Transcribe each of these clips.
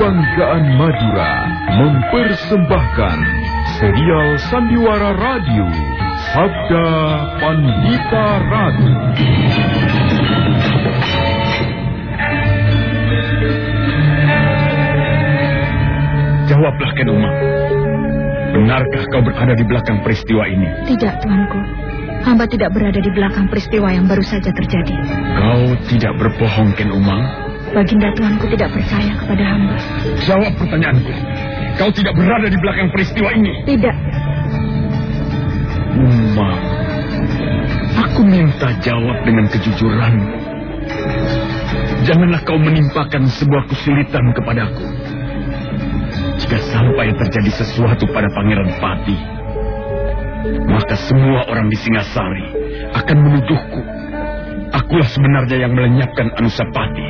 Kebanggaan Madura, mempersembahkan serial Sandiwara Radio, Sabda Pandita Ratu. Jawablah, Ken Umang. Benarkah kau berada di belakang peristiwa ini? Tidak, tuanku. Hamba tidak berada di belakang peristiwa yang baru saja terjadi. Kau tidak berbohong, Ken Umang? Baginda tuanku tidak percaya kepada hamba. Jawab pertanyaanku. Kau tidak berada di belakang peristiwa ini? Tidak. Umang, aku minta jawab dengan kejujuran. Janganlah kau menimpakan sebuah kesulitan kepadaku. Jika sampai terjadi sesuatu pada Pangeran Pati, maka semua orang di Singasari akan menuduhku. Akulah sebenarnya yang melenyapkan Anusapati.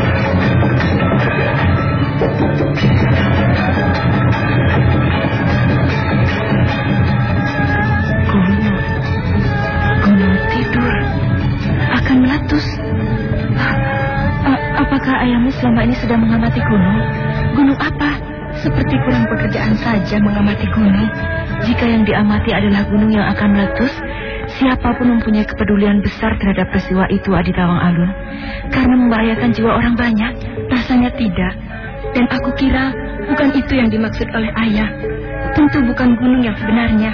Selama ini sudah mengamati gunung? Gunung apa? Seperti kurang pekerjaan saja mengamati gunung. Jika yang diamati adalah gunung yang akan meletus, siapa pun mempunyai kepedulian besar terhadap peristiwa itu Adi Tawang Alun. Karena membahayakan jiwa orang banyak, rasanya tidak. Dan aku kira bukan itu yang dimaksud oleh ayah. Tentu bukan gunung yang sebenarnya.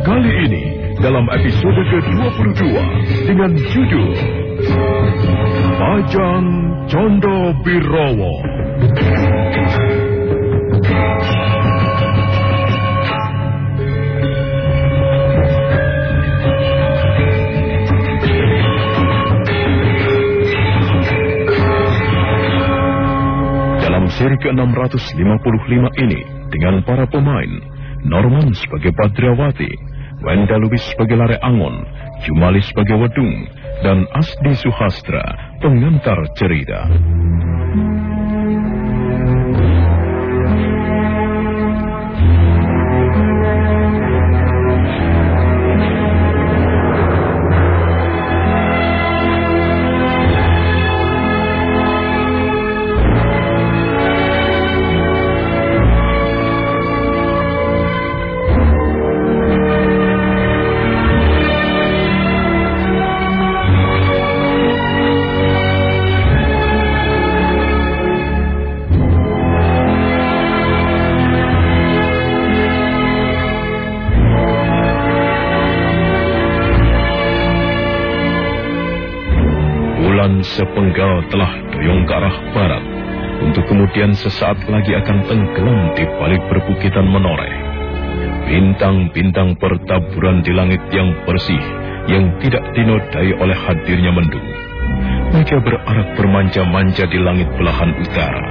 Kali ini dalam episode ke-22 dengan judul Bajang Condo Birowo. Seri ke-655 ini dengan para pemain Norman sebagai Badriawati, Wenda Lubis sebagai Lare Angon, Jumali sebagai Wedung, dan Asdi Suhastra, pengantar cerita. Sepenggal telah doyong ke arah barat, untuk kemudian sesaat lagi akan tenggelam di balik perbukitan menoreh. Bintang-bintang pertaburan di langit yang bersih yang tidak dinodai oleh hadirnya mendung. Mereka berarak bermanja-manja di langit belahan utara.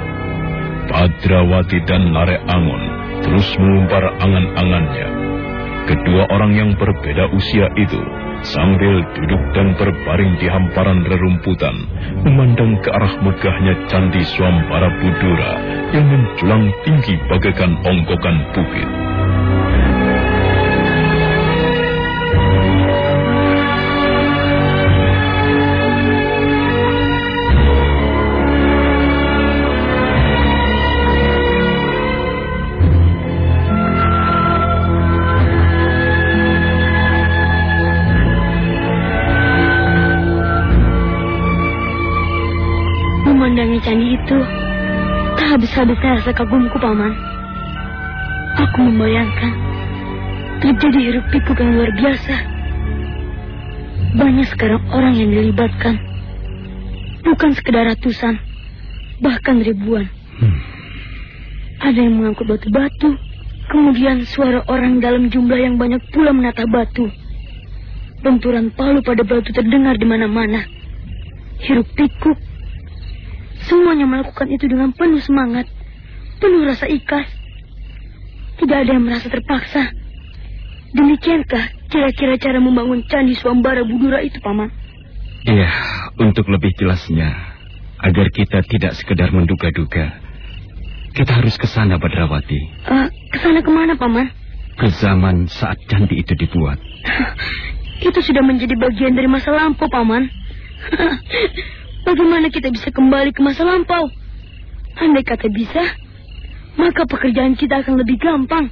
Padrawati dan Nare Angon terus mengumpar angan-angannya. Kedua orang yang berbeda usia itu sambil duduk dan berbaring di hamparan rerumputan, memandang ke arah megahnya Candi Swambara Budura yang menjulang tinggi bagaikan ongkokan bukit. Memandangi candi itu, tak habis-habisnya rasa kagumku, Paman. Aku membayangkan terjadi hiruk pikuk yang luar biasa. Banyak sekarang orang yang dilibatkan. Bukan sekedar ratusan, bahkan ribuan. Ada yang mengangkut batu-batu, kemudian suara orang dalam jumlah yang banyak pula menata batu. Benturan palu pada batu terdengar di mana-mana. Hiruk pikuk, Semuanya melakukan itu dengan penuh semangat, penuh rasa ikhlas. Tidak ada yang merasa terpaksa. Demikiankah kira-kira cara membangun candi Swambara Budura itu, Paman? Iya, untuk lebih jelasnya, agar kita tidak sekedar menduga-duga, kita harus ke sana, Badrawati. Uh, ke sana ke mana, Paman? Ke zaman saat candi itu dibuat. itu sudah menjadi bagian dari masa lampau, Paman. Bagaimana kita bisa kembali ke masa lampau? Andai kata bisa, maka pekerjaan kita akan lebih gampang.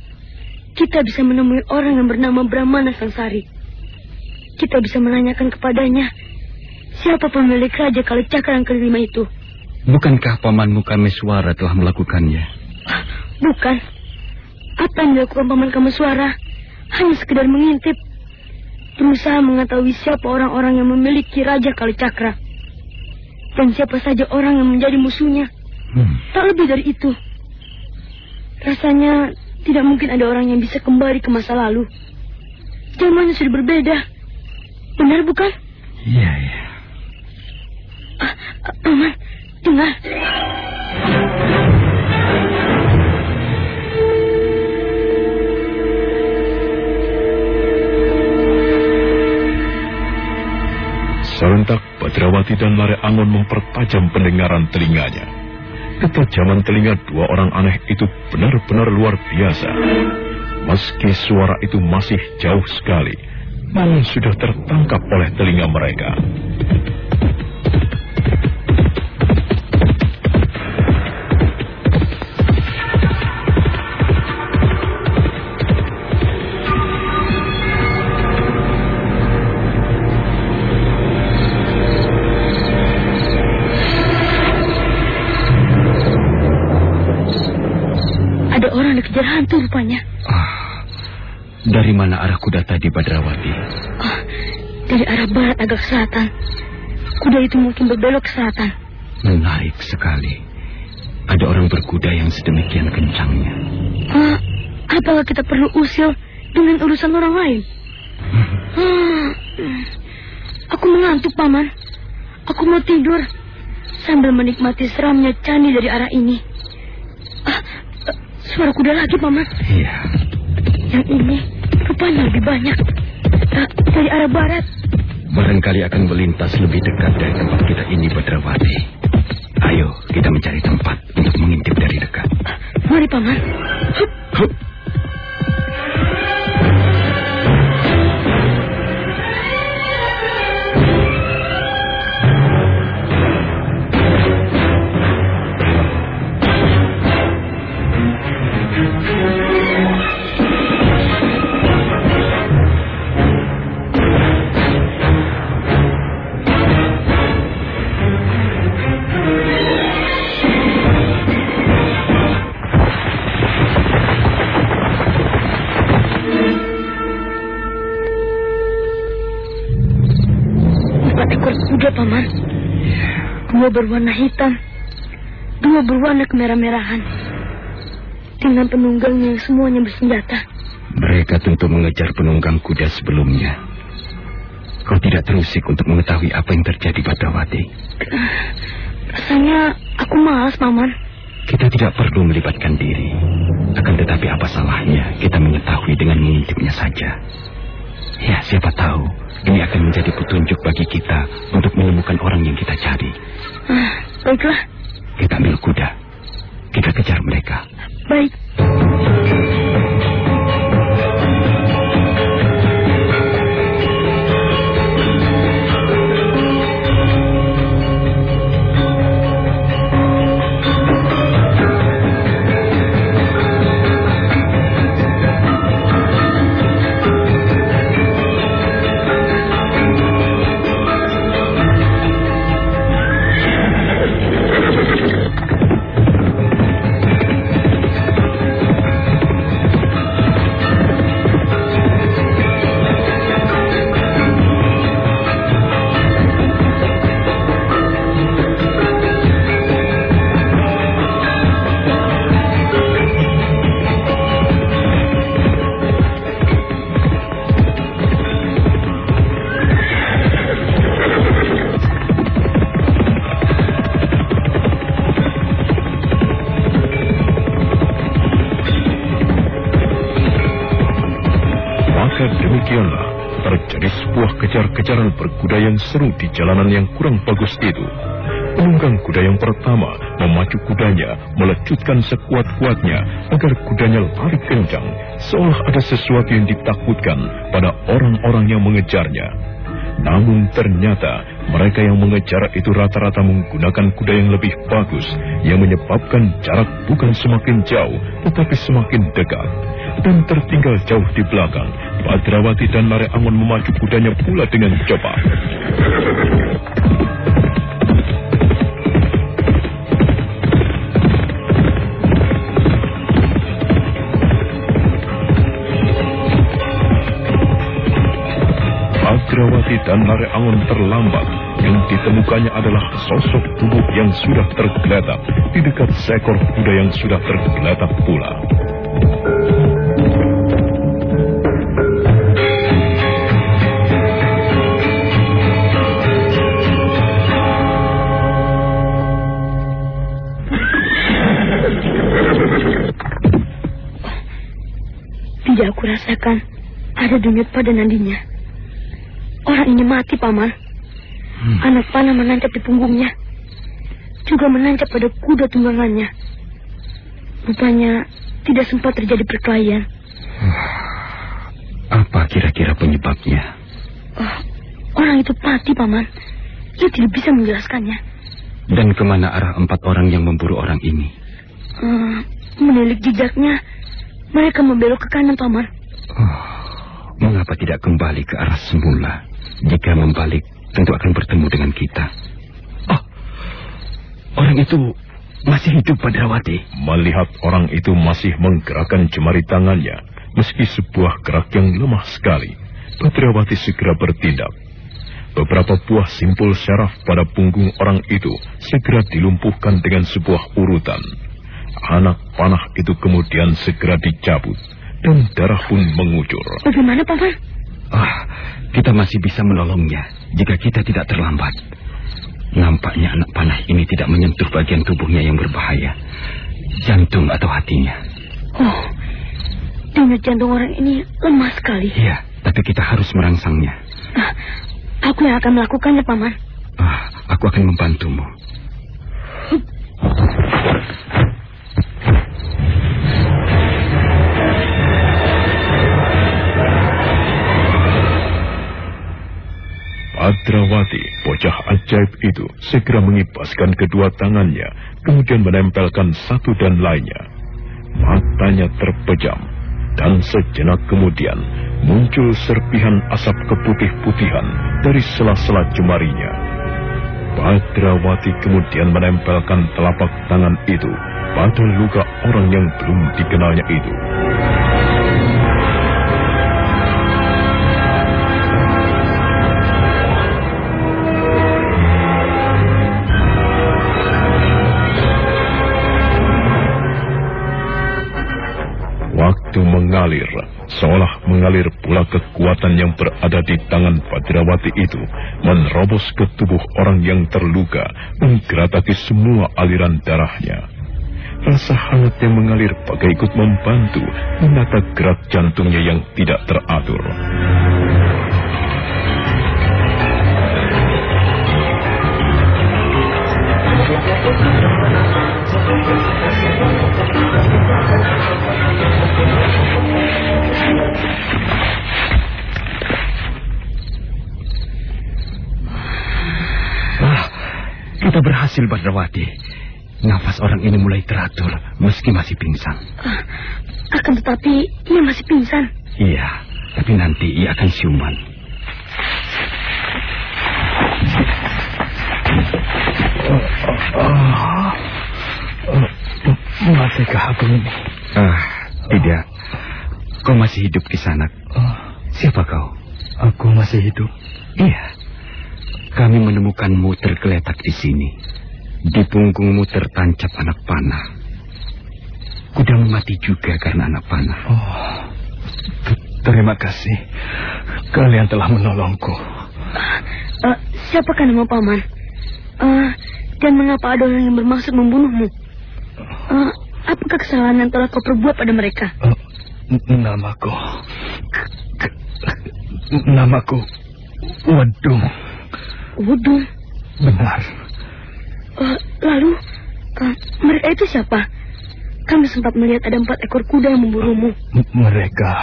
Kita bisa menemui orang yang bernama Brahmana Sangsari. Kita bisa menanyakan kepadanya, siapa pemilik Raja Kalicakra yang kelima itu? Bukankah pamanmu Kameswara telah melakukannya? Bukan. Apa yang dilakukan paman Kameswara? Hanya sekedar mengintip. Berusaha mengetahui siapa orang-orang yang memiliki Raja Kalicakra. Dan siapa saja orang yang menjadi musuhnya. Hmm. Tak lebih dari itu. Rasanya tidak mungkin ada orang yang bisa kembali ke masa lalu. Zamannya sudah berbeda. Benar bukan? Iya, iya. Ah, ah, Paman, dengar. Serentak Badrawati dan Lare Angon mempertajam pendengaran telinganya. Ketajaman telinga dua orang aneh itu benar-benar luar biasa. Meski suara itu masih jauh sekali, namun sudah tertangkap oleh telinga mereka. Dari mana arah kuda tadi, Badrawati? Ah, dari arah barat agak selatan. Kuda itu mungkin berbelok ke selatan. Menarik sekali. Ada orang berkuda yang sedemikian kencangnya. Ah, apakah kita perlu usil dengan urusan orang lain? Hmm, aku mengantuk, Paman. Aku mau tidur sambil menikmati seramnya candi dari arah ini. Ah, eh, suara kuda lagi, Paman. Iya. Yang ini rupanya lebih banyak. Dari arah barat. Barangkali akan melintas lebih dekat dari tempat kita ini, Badrawati. Ayo, kita mencari tempat untuk mengintip dari dekat. Mari, Paman. Hup. Hup. Dua berwarna hitam. Dua berwarna kemerah-merahan. Dengan penunggangnya yang semuanya bersenjata. Mereka tentu mengejar penunggang kuda sebelumnya. Kau tidak terusik untuk mengetahui apa yang terjadi Badrawati. Rasanya aku malas, Paman. Kita tidak perlu melibatkan diri. Akan tetapi apa salahnya kita mengetahui dengan mengintipnya saja. Ya, siapa tahu ini akan menjadi petunjuk bagi kita untuk menemukan orang yang kita cari. Ah, baiklah. Kita ambil kuda. Kita kejar mereka. Baik. Kejar-kejaran berkuda yang seru di jalanan yang kurang bagus itu. Penunggang kuda yang pertama memacu kudanya, melecutkan sekuat-kuatnya agar kudanya lari kencang, seolah ada sesuatu yang ditakutkan pada orang-orang yang mengejarnya. Namun ternyata mereka yang mengejar itu rata-rata menggunakan kuda yang lebih bagus, yang menyebabkan jarak bukan semakin jauh, tetapi semakin dekat. Dan tertinggal jauh di belakang, Badrawati dan Lare Angon memacu kudanya pula dengan cepat. Badrawati dan Lare Angon terlambat. Yang ditemukannya adalah sosok tubuh yang sudah tergeletak di dekat seekor kuda yang sudah tergeletak pula. Aku rasakan ada denyut pada nandinya. Orang ini mati, Paman. Anak panah menancap di punggungnya. Juga menancap pada kuda tunggangannya. Rupanya tidak sempat terjadi perkelahian. Apa kira-kira penyebabnya? Oh, orang itu mati, Paman. Ia tidak bisa menjelaskannya. Dan ke mana arah empat orang yang memburu orang ini? Eh, menilik jejaknya, mereka membelok ke kanan, Paman. Oh, mengapa tidak kembali ke arah semula? Jika membalik, tentu akan bertemu dengan kita. Oh, orang itu masih hidup Badrawati. Melihat orang itu masih menggerakkan jemari tangannya, meski sebuah gerak yang lemah sekali, Badrawati segera bertindak. Beberapa buah simpul syaraf pada punggung orang itu segera dilumpuhkan dengan sebuah urutan. Anak panah itu kemudian segera dicabut dan darah pun mengucur. Bagaimana, Paman? Ah, kita masih bisa menolongnya jika kita tidak terlambat. Nampaknya anak panah ini tidak menyentuh bagian tubuhnya yang berbahaya. Jantung atau hatinya. Oh, denyut jantung orang ini lemah sekali. Iya, tapi kita harus merangsangnya. Ah, aku yang akan melakukannya, Paman. Ah, aku akan membantumu. Badrawati, bocah ajaib itu, segera mengipaskan kedua tangannya, kemudian menempelkan satu dan lainnya. Matanya terpejam, dan sejenak kemudian muncul serpihan asap keputih-putihan dari sela-sela jemarinya. Badrawati kemudian menempelkan telapak tangan itu pada luka orang yang belum dikenalnya itu. Waktu mengalir seolah mengalir pula kekuatan yang berada di tangan Badrawati itu, menerobos ke tubuh orang yang terluka, menggerataki semua aliran darahnya. Rasa hangat yang mengalir bagai ikut membantu menata gerak jantungnya yang tidak teratur. Kita berhasil, Badrawati. Nafas orang ini mulai teratur, meski masih pingsan. Uh, akan tetapi, ia masih pingsan. Iya, tapi nanti ia akan siuman. Matikah aku ini? Ah, tidak. Kau masih hidup di sana. Siapa kau? Aku masih hidup. Iya. Kami menemukanmu tergeletak di sini. Di punggungmu tertancap anak panah. Kudamu mati juga karena anak panah. Oh, terima kasih. Kalian telah menolongku. Uh, siapakah nama paman? Uh, dan mengapa ada orang yang bermaksud membunuhmu? Uh, apakah kesalahan yang telah kau perbuat pada mereka? Uh, namaku... Namaku... Wadung. Wadung? Benar. Uh, lalu, uh, mereka itu siapa? Kami sempat melihat ada empat ekor kuda yang memburumu. M mereka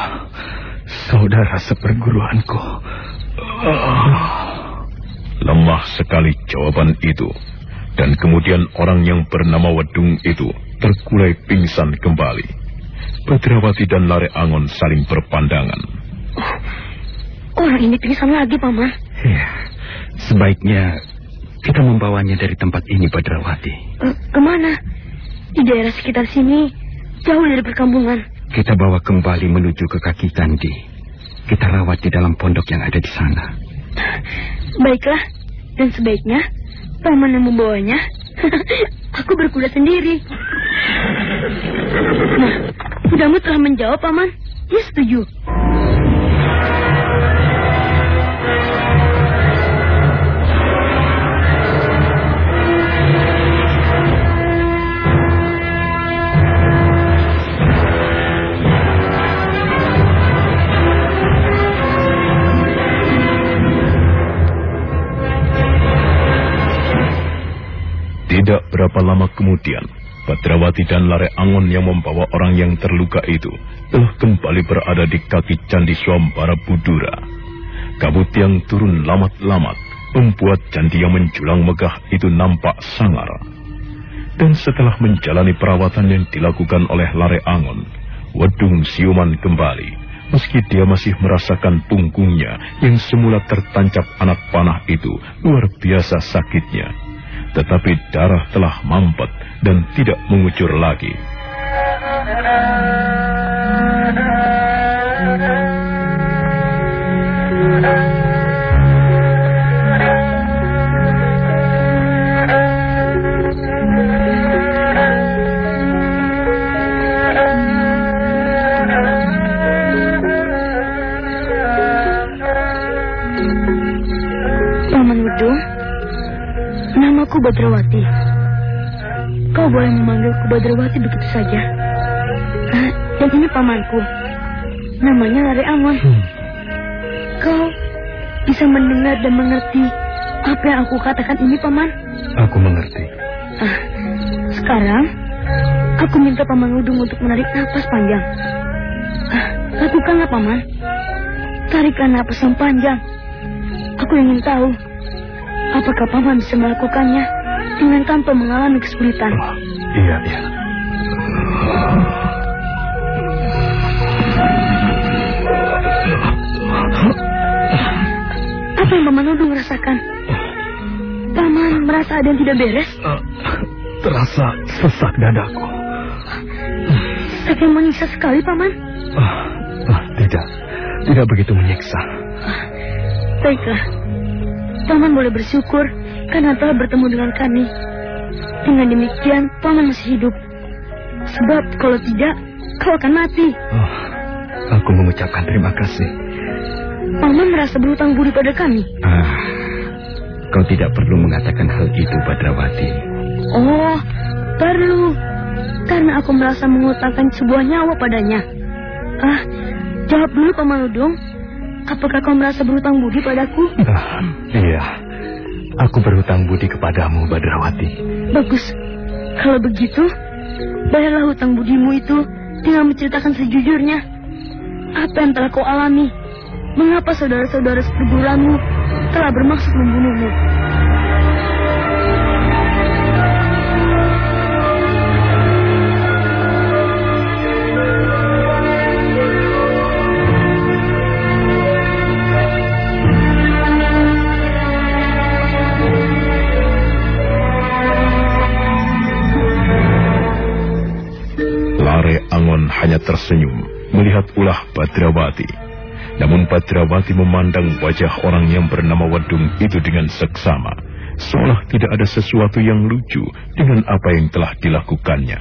saudara seperguruanku. Uh. Lemah sekali jawaban itu. Dan kemudian orang yang bernama Wedung itu terkulai pingsan kembali. Badrawati dan Lare Angon saling berpandangan. Oh, orang ini pingsan lagi, Paman. Ya, sebaiknya kita membawanya dari tempat ini, Badrawati. Uh, ke mana? Di daerah sekitar sini, jauh dari perkampungan. Kita bawa kembali menuju ke kaki candi. Kita rawat di dalam pondok yang ada di sana. Baiklah, dan sebaiknya paman yang membawanya. Aku berkuda sendiri. Nah, kudamu telah menjawab, paman. Dia setuju. Tidak berapa lama kemudian, Badrawati dan Lare Angon yang membawa orang yang terluka itu telah kembali berada di kaki Candi Swambara Budura. Kabut yang turun lamat-lamat membuat candi yang menjulang megah itu nampak sangar. Dan setelah menjalani perawatan yang dilakukan oleh Lare Angon, Wedung siuman kembali, meski dia masih merasakan punggungnya yang semula tertancap anak panah itu luar biasa sakitnya tetapi darah telah mampet dan tidak mengucur lagi. Paman namaku Badrawati. Kau boleh memanggilku Badrawati begitu saja. Ah, dan ini pamanku. Namanya Lare Angon. Hmm. Kau bisa mendengar dan mengerti apa yang aku katakan ini, Paman? Aku mengerti. Ah, sekarang aku minta Paman Udung untuk menarik nafas panjang. Ah, lakukanlah, Paman. Tarikkan nafas yang panjang. Aku ingin tahu apakah Paman bisa melakukannya dengan tanpa mengalami kesulitan. Oh, iya, iya. Apa yang Paman Udung rasakan? Paman merasa ada yang tidak beres? Uh, terasa sesak dadaku. Yang menyiksa sekali, Paman. Uh, uh, tidak, tidak begitu menyiksa. Baiklah, Paman boleh bersyukur karena telah bertemu dengan kami. Dengan demikian, Paman masih hidup. Sebab kalau tidak, kau akan mati. Oh, Aku mengucapkan terima kasih. Paman merasa berhutang budi pada kami. Ah, kau tidak perlu mengatakan hal itu, Badrawati. Oh, perlu. Karena aku merasa mengutangkan sebuah nyawa padanya. Ah, jawab dulu Paman Udung. Apakah kau merasa berhutang budi padaku? Ah, iya, aku berhutang budi kepadamu, Badrawati. Bagus. Kalau begitu, bayarlah hutang budimu itu dengan menceritakan sejujurnya. Apa yang telah kau alami? Mengapa saudara-saudara seperguramu telah bermaksud membunuhmu? Lare Angon hanya tersenyum melihat ulah Badrawati. Namun Badrawati memandang wajah orang yang bernama Wadung itu dengan seksama. Seolah tidak ada sesuatu yang lucu dengan apa yang telah dilakukannya.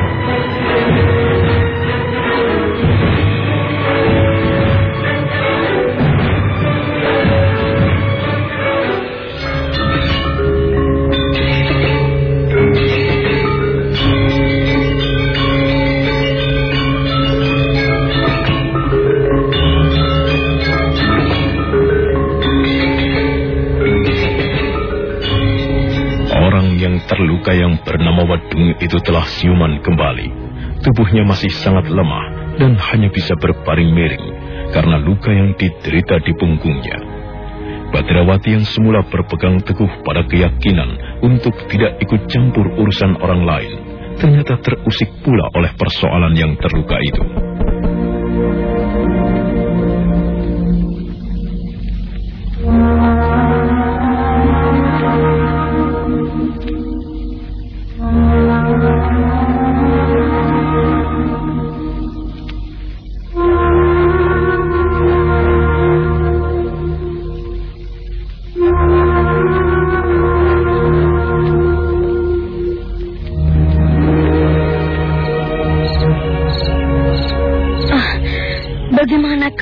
Bernama Wadung itu telah siuman kembali. Tubuhnya masih sangat lemah dan hanya bisa berbaring miring karena luka yang diderita di punggungnya. Badrawati yang semula berpegang teguh pada keyakinan untuk tidak ikut campur urusan orang lain, ternyata terusik pula oleh persoalan yang terluka itu.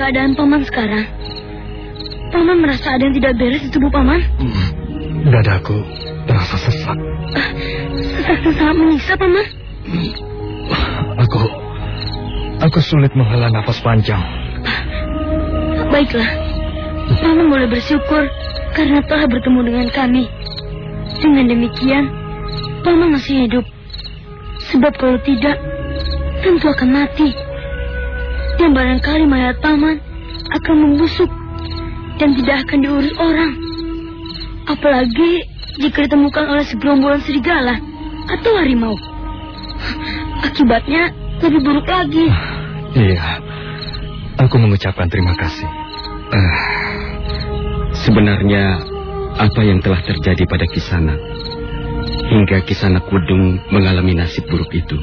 Keadaan Paman sekarang? Paman merasa ada yang tidak beres di tubuh Paman? Hmm, Dadaku terasa sesak. Sesak yang sangat menyiksa, Paman. Aku, aku sulit menghela nafas panjang. Baiklah, Paman boleh bersyukur karena telah bertemu dengan kami. Dengan demikian, Paman masih hidup. Sebab kalau tidak, tentu akan mati. Dan barangkali mayat Paman akan membusuk dan tidak akan diurus orang. Apalagi jika ditemukan oleh segerombolan serigala atau harimau. Akibatnya lebih buruk lagi. Iya, aku mengucapkan terima kasih. Ah, sebenarnya apa yang telah terjadi pada Kisana hingga Kisana Kudung mengalami nasib buruk itu?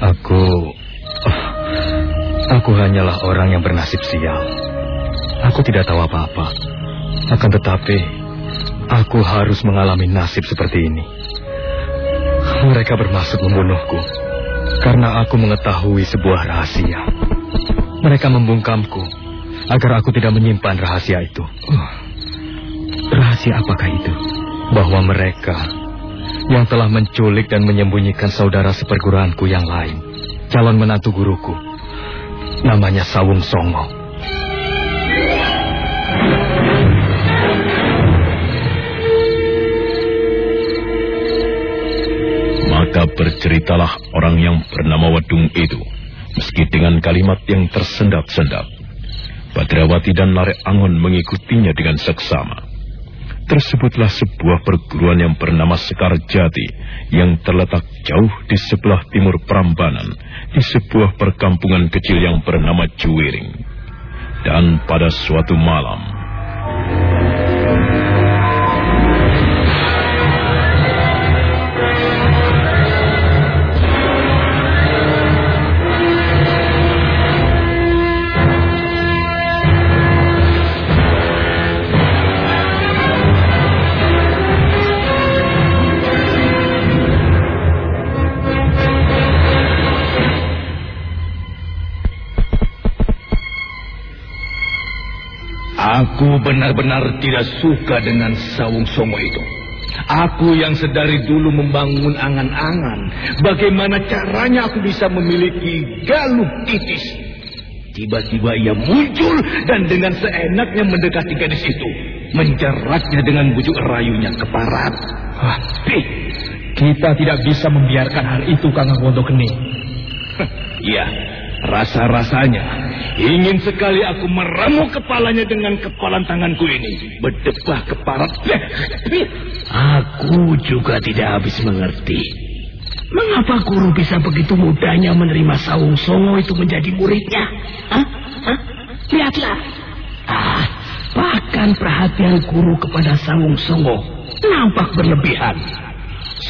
Aku, aku hanyalah orang yang bernasib sial. Aku tidak tahu apa-apa. Akan tetapi, aku harus mengalami nasib seperti ini. Mereka bermaksud membunuhku karena aku mengetahui sebuah rahasia. Mereka membungkamku agar aku tidak menyimpan rahasia itu. Oh, rahasia apakah itu? Bahwa mereka yang telah menculik dan menyembunyikan saudara seperguruanku yang lain, calon menantu guruku, namanya Sawung Songo. Maka berceritalah orang yang bernama Wedung itu, meski dengan kalimat yang tersendat-sendat. Badrawati dan Lare Angon mengikutinya dengan seksama tersebutlah sebuah perguruan yang bernama Sekar Jati yang terletak jauh di sebelah timur Prambanan di sebuah perkampungan kecil yang bernama Juwiring. Dan pada suatu malam, Aku benar-benar tidak suka dengan Sawung Songo itu. Aku yang sedari dulu membangun angan-angan. Bagaimana caranya aku bisa memiliki galuh titis. Tiba-tiba ia muncul dan dengan seenaknya mendekati gadis itu. Menjeratnya dengan bujuk rayunya ke barat. Ah, kita tidak bisa membiarkan hal itu, Kang Wondokeni. Iya, rasa-rasanya Ingin sekali aku meramu kepalanya dengan kepalan tanganku ini. Berdebah keparat. Aku juga tidak habis mengerti. Mengapa guru bisa begitu mudahnya menerima Sawung Songo itu menjadi muridnya? Hah? Hah? Lihatlah. Ah, bahkan perhatian guru kepada Sawung Songo nampak berlebihan.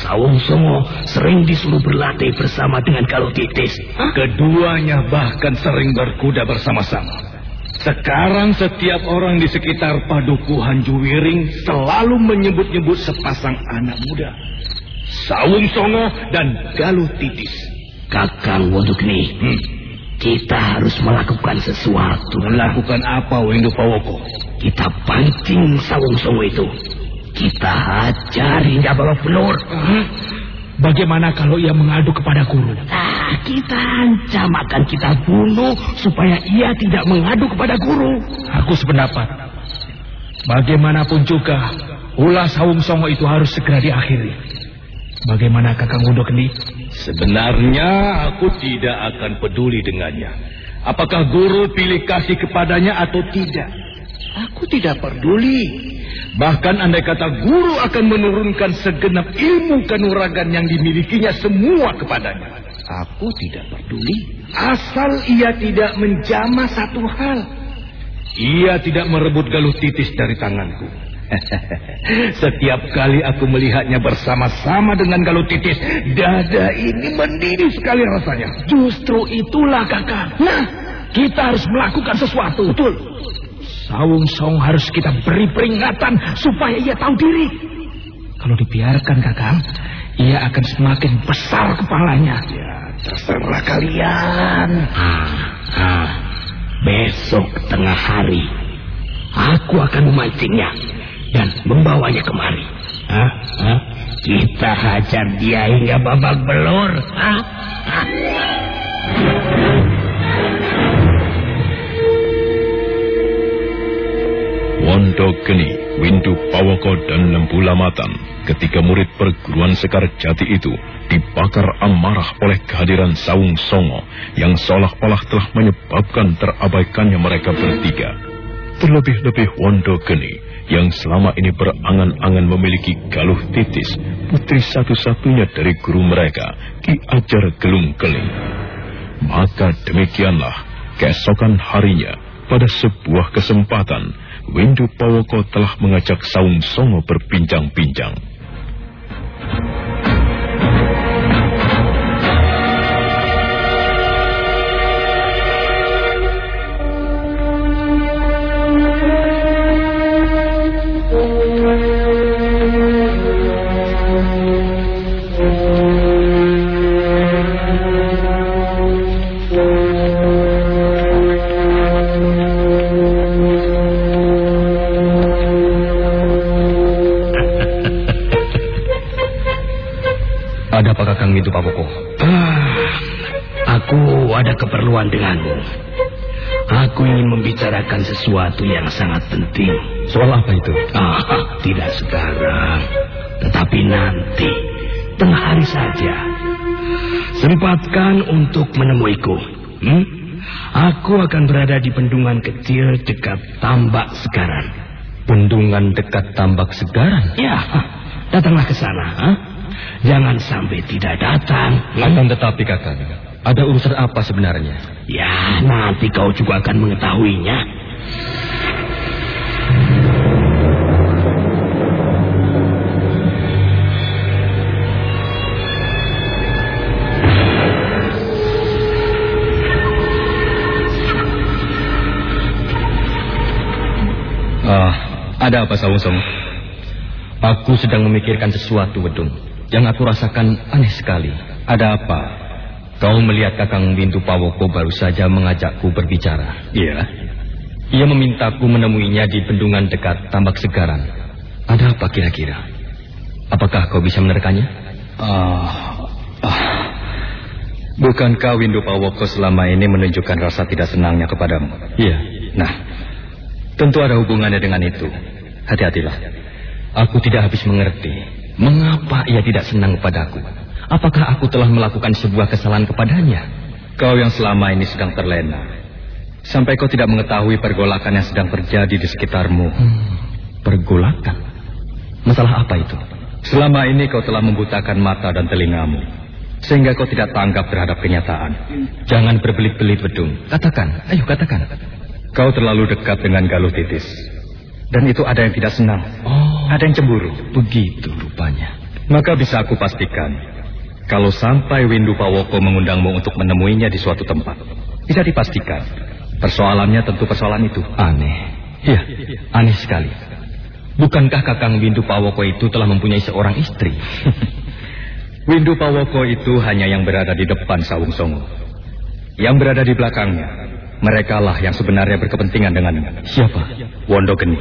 Sawung Songo sering disuruh berlatih bersama dengan Kalau Titis. Keduanya bahkan sering berkuda bersama-sama. Sekarang setiap orang di sekitar padukuhan Juwiring selalu menyebut-nyebut sepasang anak muda. Sawung Songo dan Galuh Titis. Kakang Wondukni, hmm. kita harus melakukan sesuatu. Melakukan apa, Windu Pawoko? Kita pancing Sawung Songo itu kita hajar hingga babak belur. Hmm? Bagaimana kalau ia mengadu kepada guru? Ah, kita ancam akan kita bunuh supaya ia tidak mengadu kepada guru. Aku sependapat. Bagaimanapun juga, ulah Sawung Songo itu harus segera diakhiri. Bagaimana Kakang Wudo Kendi? Sebenarnya aku tidak akan peduli dengannya. Apakah guru pilih kasih kepadanya atau tidak? Aku tidak peduli. Bahkan andai kata guru akan menurunkan segenap ilmu kanuragan yang dimilikinya semua kepadanya. Aku tidak peduli. Asal ia tidak menjamah satu hal. Ia tidak merebut galuh titis dari tanganku. Setiap kali aku melihatnya bersama-sama dengan galuh titis, dada ini mendidih sekali rasanya. Justru itulah kakak. Nah, kita harus melakukan sesuatu. Betul. Sawung Song harus kita beri peringatan supaya ia tahu diri. Kalau dibiarkan kakang, ia akan semakin besar kepalanya. Ya, terserah kalian. Ah, ah. Besok tengah hari, aku akan memancingnya dan membawanya kemari. Ah, ah. Kita hajar dia hingga babak belur. Ah, ah. Wondo Geni, Windu Pawoko dan Lembu Lamatan ketika murid perguruan Sekar Jati itu dibakar amarah oleh kehadiran Saung Songo yang seolah-olah telah menyebabkan terabaikannya mereka bertiga. Terlebih-lebih Wondo Geni yang selama ini berangan-angan memiliki Galuh Titis, putri satu-satunya dari guru mereka, Ki Ajar Gelung Keling. Maka demikianlah keesokan harinya pada sebuah kesempatan Windu Pawoko telah mengajak Saung Songo berbincang-bincang. Keperluan denganmu. Aku ingin membicarakan sesuatu yang sangat penting. Soal apa itu? Ah, tidak sekarang, tetapi nanti, tengah hari saja. Sempatkan untuk menemuiku. Hmm? Aku akan berada di bendungan kecil dekat tambak segaran. Bendungan dekat tambak segaran? Ya, datanglah ke sana. Ha? Jangan sampai tidak datang. Akan tetapi kakak, ada urusan apa sebenarnya? Ya, nanti kau juga akan mengetahuinya. Ah, ada apa Sawung Aku sedang memikirkan sesuatu, Wedung. Yang aku rasakan aneh sekali. Ada apa? Kau melihat Kakang Bintu Pawoko baru saja mengajakku berbicara. Iya. Ia memintaku menemuinya di bendungan dekat Tambak Segaran. Ada apa kira-kira? Apakah kau bisa menerkanya? Ah, ah. Bukankah Windu Pawoko selama ini menunjukkan rasa tidak senangnya kepadamu? Iya. Nah, tentu ada hubungannya dengan itu. Hati-hatilah. Aku tidak habis mengerti. Mengapa ia tidak senang kepadaku? Apakah aku telah melakukan sebuah kesalahan kepadanya? Kau yang selama ini sedang terlena. Sampai kau tidak mengetahui pergolakan yang sedang terjadi di sekitarmu. Hmm, pergolakan? Masalah apa itu? Selama ini kau telah membutakan mata dan telingamu. Sehingga kau tidak tanggap terhadap kenyataan. Jangan berbelit-belit, Bedung. Katakan, ayo katakan. Kau terlalu dekat dengan Galuh Titis. Dan itu ada yang tidak senang. Oh, ada yang cemburu. Begitu rupanya. Maka bisa aku pastikan, kalau sampai Windu Pawoko mengundangmu untuk menemuinya di suatu tempat, bisa dipastikan persoalannya tentu persoalan itu. Aneh. Iya, aneh sekali. Bukankah Kakang Windu Pawoko itu telah mempunyai seorang istri? Windu Pawoko itu hanya yang berada di depan Sawung Songo. Yang berada di belakangnya, mereka lah yang sebenarnya berkepentingan dengannya. Siapa? Wondo Geni.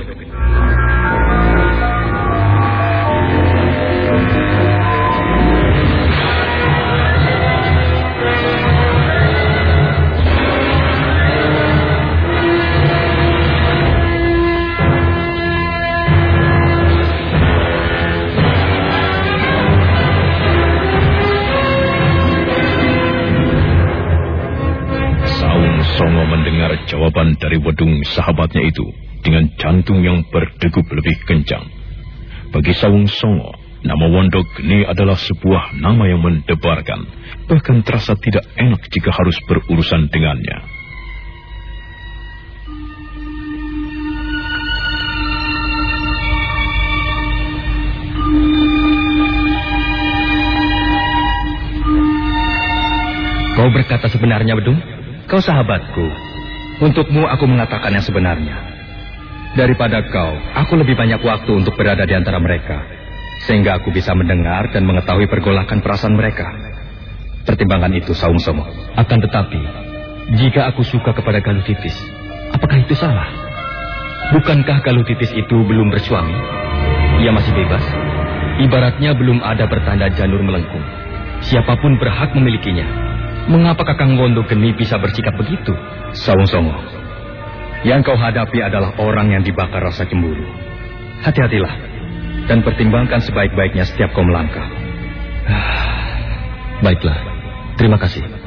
Jawaban dari wedung sahabatnya itu dengan jantung yang berdegup lebih kencang. Bagi Sawung Songo, nama Wondok ini adalah sebuah nama yang mendebarkan, bahkan terasa tidak enak jika harus berurusan dengannya. Kau berkata sebenarnya, Bedung? Kau sahabatku. Untukmu aku mengatakan yang sebenarnya. Daripada kau, aku lebih banyak waktu untuk berada di antara mereka. Sehingga aku bisa mendengar dan mengetahui pergolakan perasaan mereka. Pertimbangan itu, Saung Somo. Akan tetapi, jika aku suka kepada Galutitis, apakah itu salah? Bukankah Galutitis itu belum bersuami? Ia masih bebas. Ibaratnya belum ada bertanda janur melengkung. Siapa pun berhak memilikinya. Mengapa Kakang Wondo Geni bisa bersikap begitu? Sawung Songo, yang kau hadapi adalah orang yang dibakar rasa cemburu. Hati-hatilah dan pertimbangkan sebaik-baiknya setiap kau melangkah. Baiklah, terima kasih.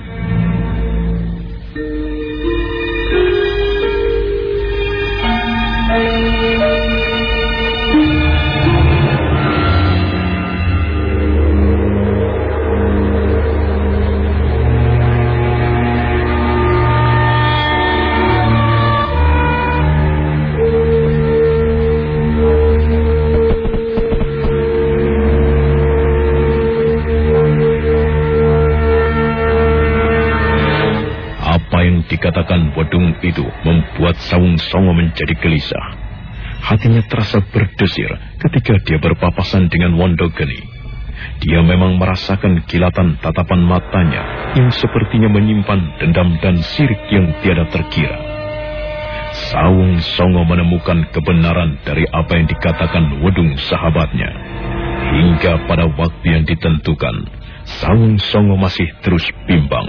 Songo menjadi gelisah. Hatinya terasa berdesir ketika dia berpapasan dengan Wondogeni. Dia memang merasakan kilatan tatapan matanya yang sepertinya menyimpan dendam dan sirik yang tiada terkira. Sawung Songo menemukan kebenaran dari apa yang dikatakan Wedung sahabatnya. Hingga pada waktu yang ditentukan, Sawung Songo masih terus bimbang.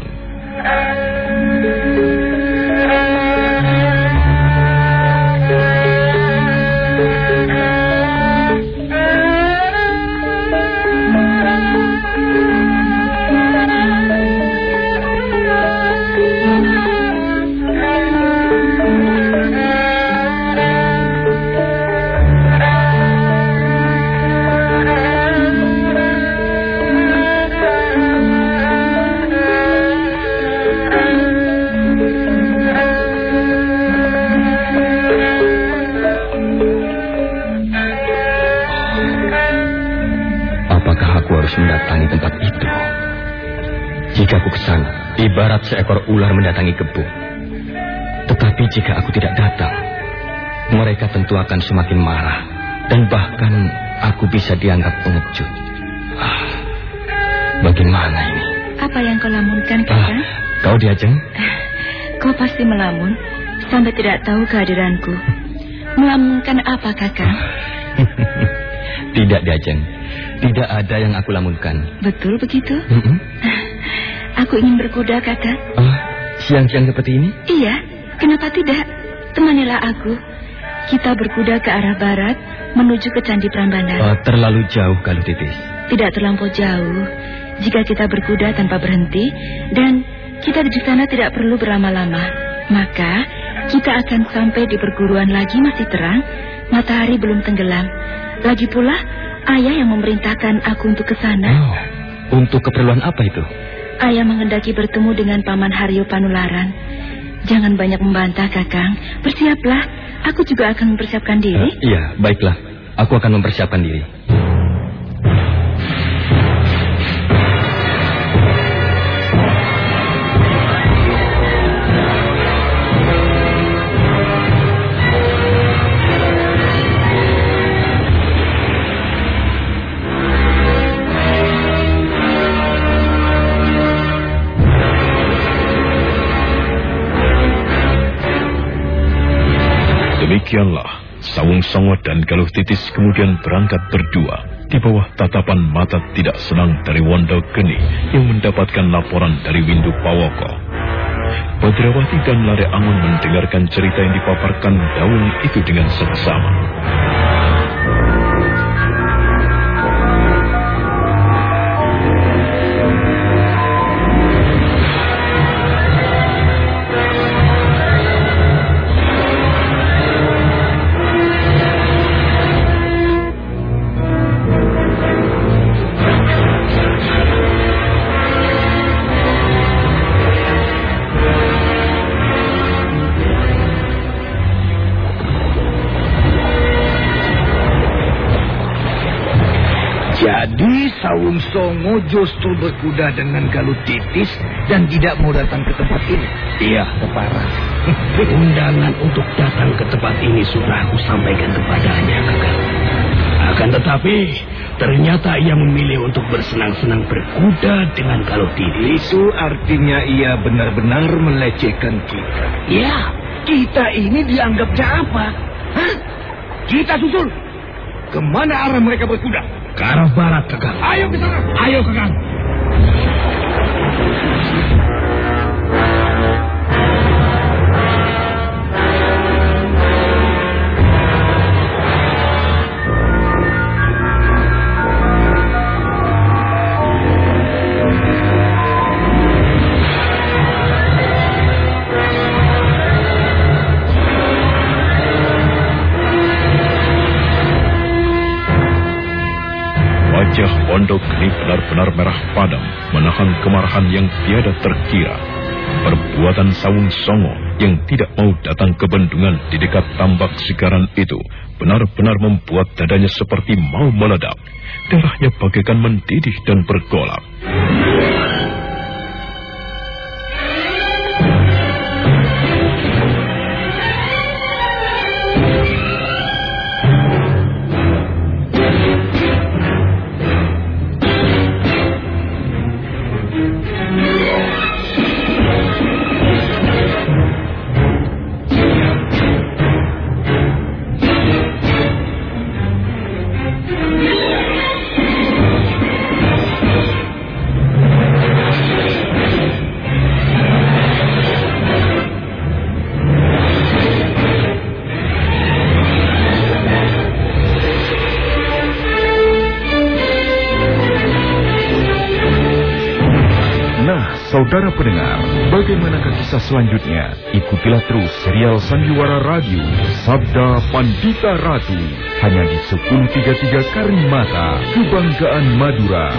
Jika aku ke sana, ibarat seekor ular mendatangi kebun. Tetapi jika aku tidak datang, mereka tentu akan semakin marah dan bahkan aku bisa dianggap pengecut. Ah, bagaimana ini? Apa yang kau lamunkan, Ah, Kakang? kau diajeng? Kau pasti melamun sampai tidak tahu kehadiranku. Melamunkan apa, Kakang? tidak diajeng. Tidak ada yang aku lamunkan. Betul begitu? Mm-mm. Aku ingin berkuda, Kakang. Ah, siang-siang seperti ini? Iya, kenapa tidak? Temanilah aku. Kita berkuda ke arah barat menuju ke Candi Prambanan. Ah, terlalu jauh kalau titis. Tidak terlampau jauh. Jika kita berkuda tanpa berhenti dan kita di sana tidak perlu berlama-lama, maka kita akan sampai di perguruan lagi masih terang, matahari belum tenggelam. Lagi pula, ayah yang memerintahkan aku untuk ke sana. Oh, untuk keperluan apa itu? Ayah mengendaki bertemu dengan Paman Haryo Panularan. Jangan banyak membantah, Kakang. Bersiaplah, aku juga akan mempersiapkan diri. iya, baiklah. Aku akan mempersiapkan diri. Demikianlah, Sawung Songo dan Galuh Titis kemudian berangkat berdua di bawah tatapan mata tidak senang dari Wondo Geni yang mendapatkan laporan dari Windu Pawoko. Badrawati dan Lare Angon mendengarkan cerita yang dipaparkan daun itu dengan seksama. Sawung Songo justru berkuda dengan Galuh Titis dan tidak mau datang ke tempat ini. Iya, Kepara. Undangan untuk datang ke tempat ini sudah aku sampaikan kepadanya, kakak. Akan tetapi, ternyata ia memilih untuk bersenang-senang berkuda dengan Galuh Titis. Itu artinya ia benar-benar melecehkan kita. Ya, kita ini dianggapnya apa? Hah? Kita susul. Ke mana arah mereka berkuda? Ke arah barat, kakak. Ayo ke sana. Ayo, kakak. Wondo Geni benar-benar merah padam, menahan kemarahan yang tiada terkira. Perbuatan Sawung Songo yang tidak mau datang ke bendungan di dekat tambak sigaran itu benar-benar membuat dadanya seperti mau meledak. Darahnya bagaikan mendidih dan bergolak. Sandiwara Radio Sabda Pandita Ratu hanya di 1033 Karimata, Kebanggaan Madura.